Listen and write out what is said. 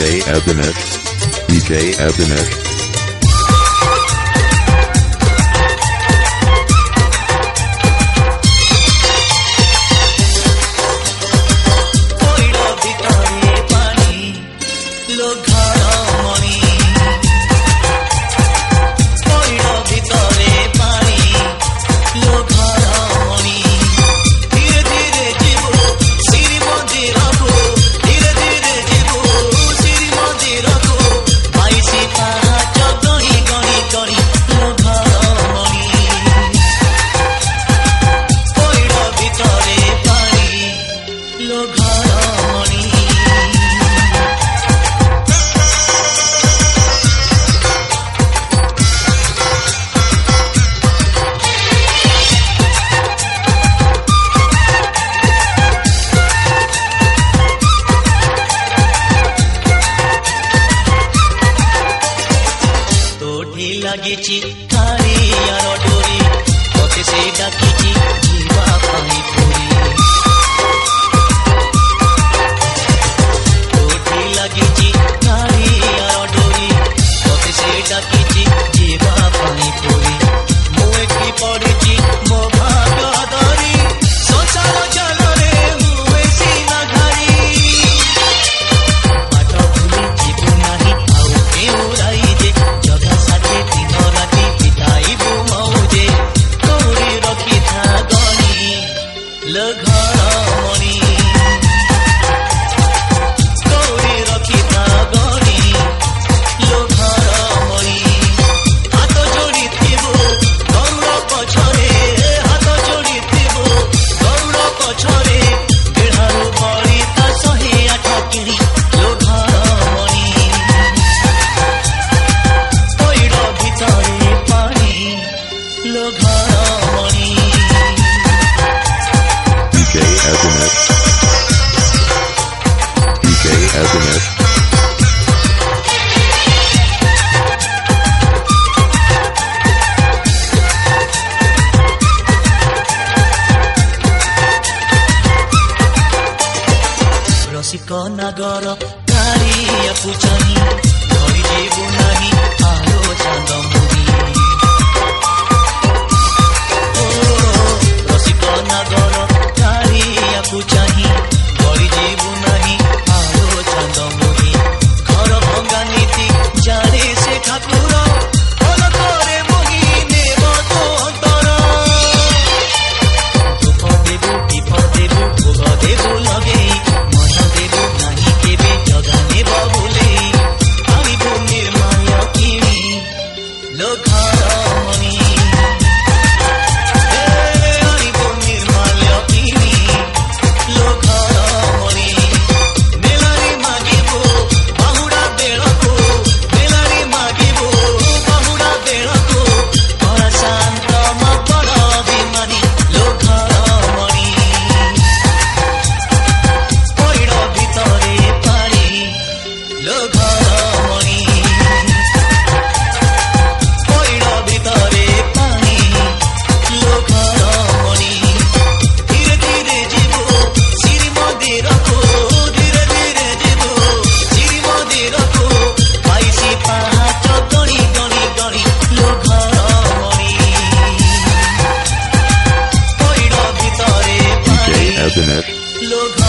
EJ Ebenezer. EJ Ebenezer. ଜାଣିଛି ଖାଲି ଆର ଡୋରି ମୋତେ ସେ ଡାକିଛି ଯିବା ପାଇଁ ପୁରୀ କୋଠି ଲାଗିଛି ଖାଲି लघा Azimuth. DJ Azimuth. ରସିକ ନାଗର କାରିଆ ପୂଜନୀ ଧରି ଯିବୁ ନାହିଁ ଆଲୋ hasn't it? Look